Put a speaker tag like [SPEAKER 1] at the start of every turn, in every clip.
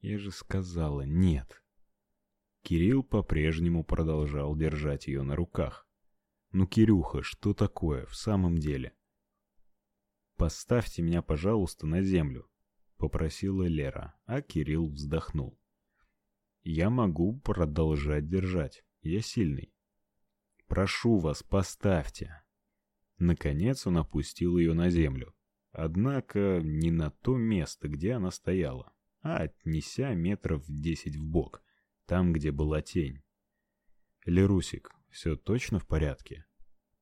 [SPEAKER 1] Я же сказала нет. Кирилл по-прежнему продолжал держать ее на руках. Ну, Кирюха, что такое в самом деле? Поставьте меня, пожалуйста, на землю, попросила Лера, а Кирилл вздохнул. Я могу продолжать держать. Я сильный. Прошу вас, поставьте. Наконец он опустил ее на землю. Однако не на то место, где она стояла, а отнеся метров десять в бок, там, где была тень. Лерусик, все точно в порядке?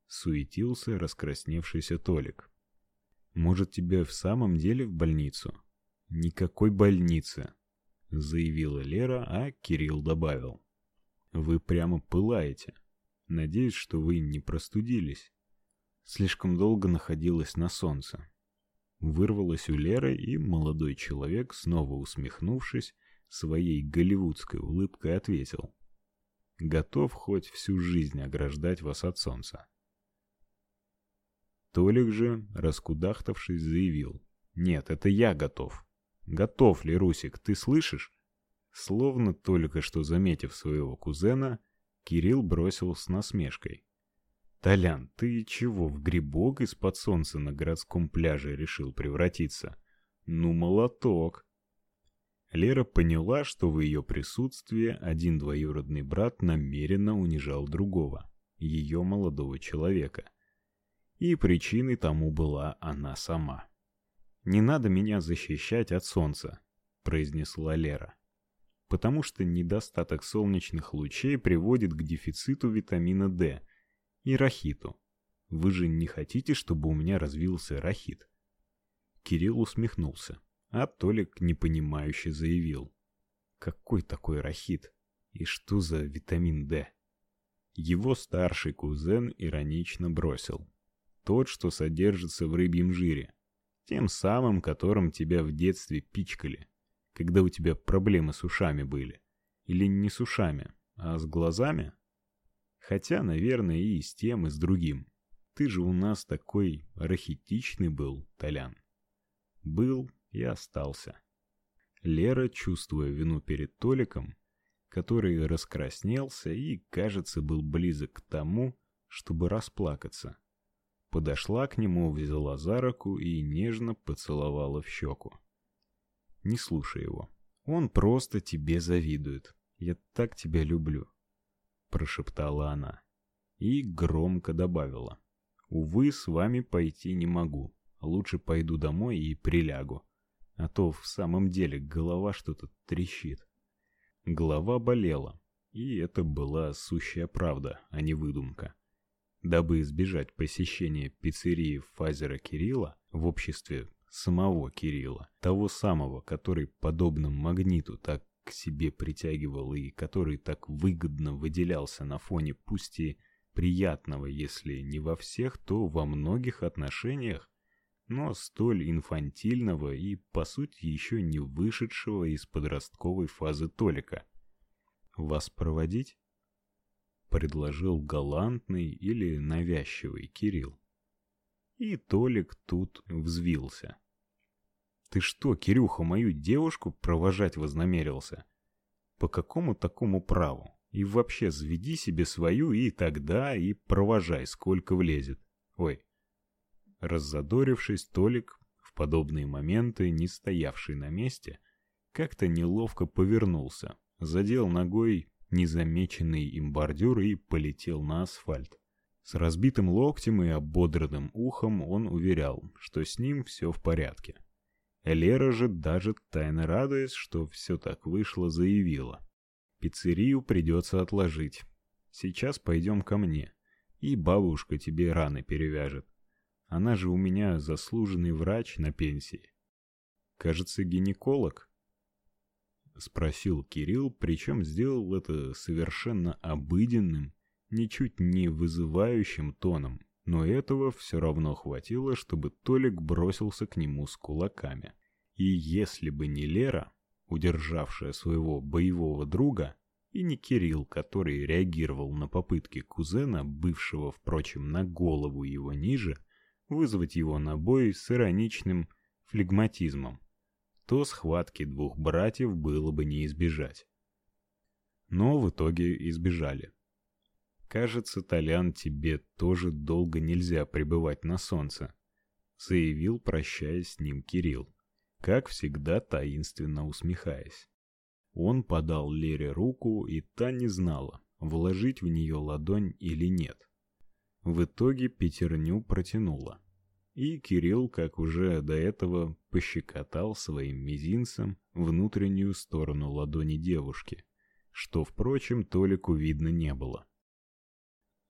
[SPEAKER 1] Суетился раскрасневшийся Толик. Может, тебя в самом деле в больницу? Никакой больницы, заявила Лера, а Кирилл добавил: Вы прямо пылаете. Надеюсь, что вы не простудились. Слишком долго находилась на солнце. Вырвалось у Леры, и молодой человек, снова усмехнувшись, своей голливудской улыбкой ответил: "Готов хоть всю жизнь ограждать вас от солнца". Толик же, раскудахтавшись, заявил: "Нет, это я готов. Готов ли, Русик, ты слышишь?" Словно только что заметив своего кузена, Кирилл бросил с насмешкой: "Толян, ты чего в грибок из-под солнца на городском пляже решил превратиться? Ну молоток!" Лера поняла, что в ее присутствии один двоюродный брат намеренно унижал другого, ее молодого человека. И причиной тому была она сама. «Не надо меня защищать от солнца», — произнесла Лера потому что недостаток солнечных лучей приводит к дефициту витамина D и рахиту. Вы же не хотите, чтобы у меня развился рахит? Кирилл усмехнулся, а Толик непонимающе заявил: "Какой такой рахит? И что за витамин D?" Его старший кузен иронично бросил: "Тот, что содержится в рыбьем жире, тем самым, которым тебя в детстве пичкали" когда у тебя проблемы с ушами были. Или не с ушами, а с глазами? Хотя, наверное, и с тем, и с другим. Ты же у нас такой архетичный был, Толян. Был и остался. Лера, чувствуя вину перед Толиком, который раскраснелся и, кажется, был близок к тому, чтобы расплакаться, подошла к нему, взяла за руку и нежно поцеловала в щеку. Не слушай его. Он просто тебе завидует. Я так тебя люблю, прошептала она и громко добавила: Увы, с вами пойти не могу. Лучше пойду домой и прилягу, а то в самом деле голова что-то трещит. Голова болела, и это была сущая правда, а не выдумка. Дабы избежать посещения пиццерии Фазера Кирилла в обществе самого Кирилла, того самого, который подобно магниту так к себе притягивал и который так выгодно выделялся на фоне пусть и приятного, если не во всех, то во многих отношениях, но столь инфантильного и, по сути, еще не вышедшего из подростковой фазы Толика. «Вас проводить?» — предложил галантный или навязчивый Кирилл. И Толик тут взвился. Ты что, Кирюха, мою девушку провожать вознамерился? По какому такому праву? И вообще заведи себе свою и тогда и провожай, сколько влезет. Ой. Раззадорившись, Толик, в подобные моменты не стоявший на месте, как-то неловко повернулся, задел ногой незамеченный им бордюр и полетел на асфальт. С разбитым локтем и ободранным ухом он уверял, что с ним все в порядке. Лера же, даже тайно радуясь, что все так вышло, заявила. «Пиццерию придется отложить. Сейчас пойдем ко мне, и бабушка тебе раны перевяжет. Она же у меня заслуженный врач на пенсии. Кажется, гинеколог?» Спросил Кирилл, причем сделал это совершенно обыденным, ничуть не вызывающим тоном, но этого все равно хватило, чтобы Толик бросился к нему с кулаками. И если бы не Лера, удержавшая своего боевого друга, и не Кирилл, который реагировал на попытки кузена, бывшего, впрочем, на голову его ниже, вызвать его на бой с ироничным флегматизмом, то схватки двух братьев было бы не избежать. Но в итоге избежали. Кажется, Толян, тебе тоже долго нельзя пребывать на солнце, заявил, прощаясь с ним Кирилл, как всегда таинственно усмехаясь. Он подал Лере руку, и та не знала, вложить в нее ладонь или нет. В итоге пятерню протянула. И Кирилл, как уже до этого, пощекотал своим мизинцем внутреннюю сторону ладони девушки, что, впрочем, Толику видно не было.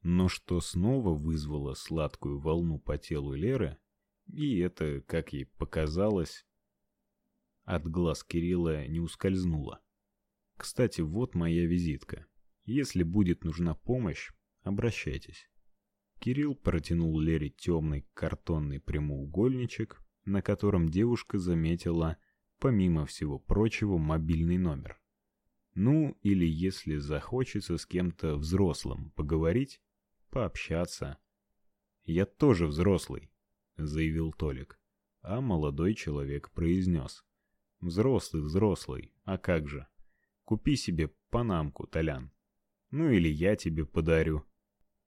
[SPEAKER 1] Но что снова вызвало сладкую волну по телу Леры, и это, как ей показалось, от глаз Кирилла не ускользнуло. Кстати, вот моя визитка. Если будет нужна помощь, обращайтесь. Кирилл протянул Лере темный картонный прямоугольничек, на котором девушка заметила, помимо всего прочего, мобильный номер. Ну, или если захочется с кем-то взрослым поговорить, пообщаться. Я тоже взрослый, заявил Толик, а молодой человек произнес: Взрослый, взрослый, а как же? Купи себе панамку, Толян. Ну или я тебе подарю.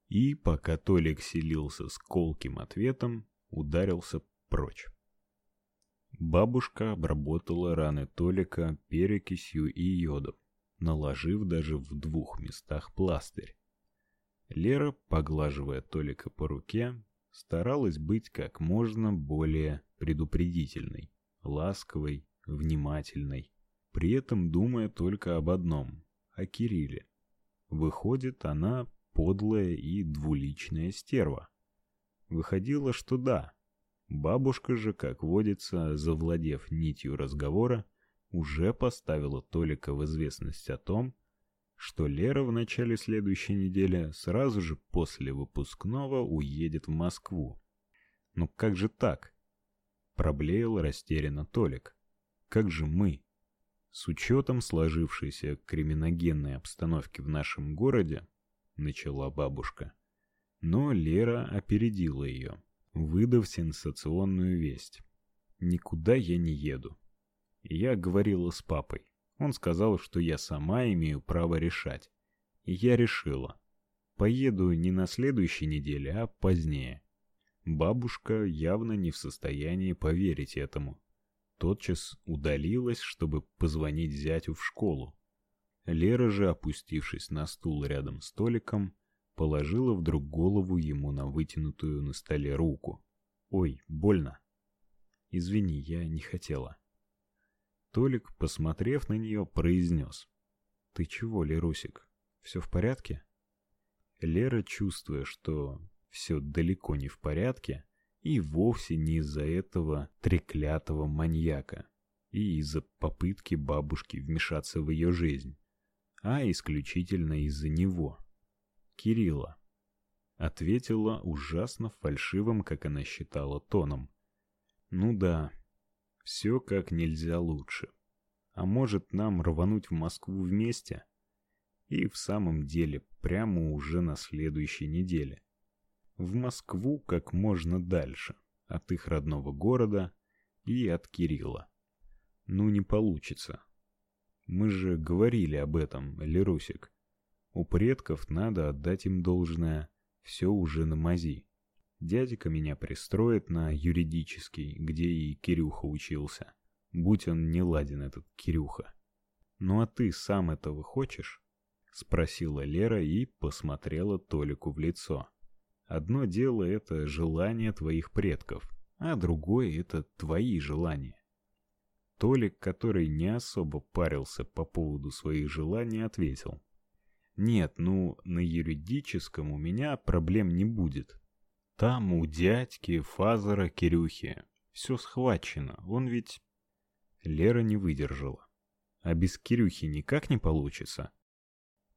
[SPEAKER 1] И пока Толик селился с колким ответом, ударился прочь. Бабушка обработала раны Толика перекисью и йодом, наложив даже в двух местах пластырь. Лера, поглаживая Толика по руке, старалась быть как можно более предупредительной, ласковой, внимательной, при этом думая только об одном о Кирилле. Выходит, она подлая и двуличная стерва. Выходило, что да. Бабушка же, как водится, завладев нитью разговора, уже поставила Толика в известность о том, что Лера в начале следующей недели сразу же после выпускного уедет в Москву. Ну как же так? Проблеял растерянно Толик. Как же мы? С учетом сложившейся криминогенной обстановки в нашем городе, начала бабушка. Но Лера опередила ее, выдав сенсационную весть. Никуда я не еду. Я говорила с папой. Он сказал, что я сама имею право решать. И я решила. Поеду не на следующей неделе, а позднее. Бабушка явно не в состоянии поверить этому. Тотчас удалилась, чтобы позвонить зятю в школу. Лера же, опустившись на стул рядом с столиком, положила вдруг голову ему на вытянутую на столе руку. Ой, больно. Извини, я не хотела. Толик, посмотрев на нее, произнес. «Ты чего, Лерусик? Все в порядке?» Лера, чувствуя, что все далеко не в порядке, и вовсе не из-за этого треклятого маньяка, и из-за попытки бабушки вмешаться в ее жизнь, а исключительно из-за него, Кирилла. Ответила ужасно фальшивым, как она считала, тоном. «Ну да, все как нельзя лучше. А может, нам рвануть в Москву вместе? И в самом деле, прямо уже на следующей неделе. В Москву как можно дальше от их родного города и от Кирилла. Ну не получится. Мы же говорили об этом, Лерусик. У предков надо отдать им должное, все уже на мази. Дядька меня пристроит на юридический, где и Кирюха учился. Будь он не ладен этот Кирюха. Ну а ты сам этого хочешь? спросила Лера и посмотрела Толику в лицо. Одно дело это желание твоих предков, а другое это твои желания. Толик, который не особо парился по поводу своих желаний, ответил: "Нет, ну, на юридическом у меня проблем не будет. Там у дядьки, Фазера, Кирюхи. Все схвачено. Он ведь... Лера не выдержала. А без Кирюхи никак не получится.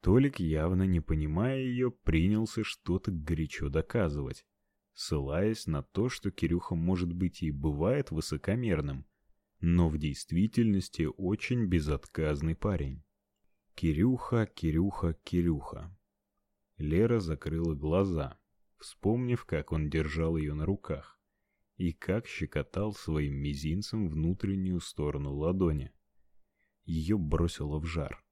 [SPEAKER 1] Толик, явно не понимая ее, принялся что-то горячо доказывать, ссылаясь на то, что Кирюха может быть и бывает высокомерным, но в действительности очень безотказный парень. Кирюха, Кирюха, Кирюха. Лера закрыла глаза, вспомнив, как он держал ее на руках, и как щекотал своим мизинцем внутреннюю сторону ладони. Ее бросило в жар.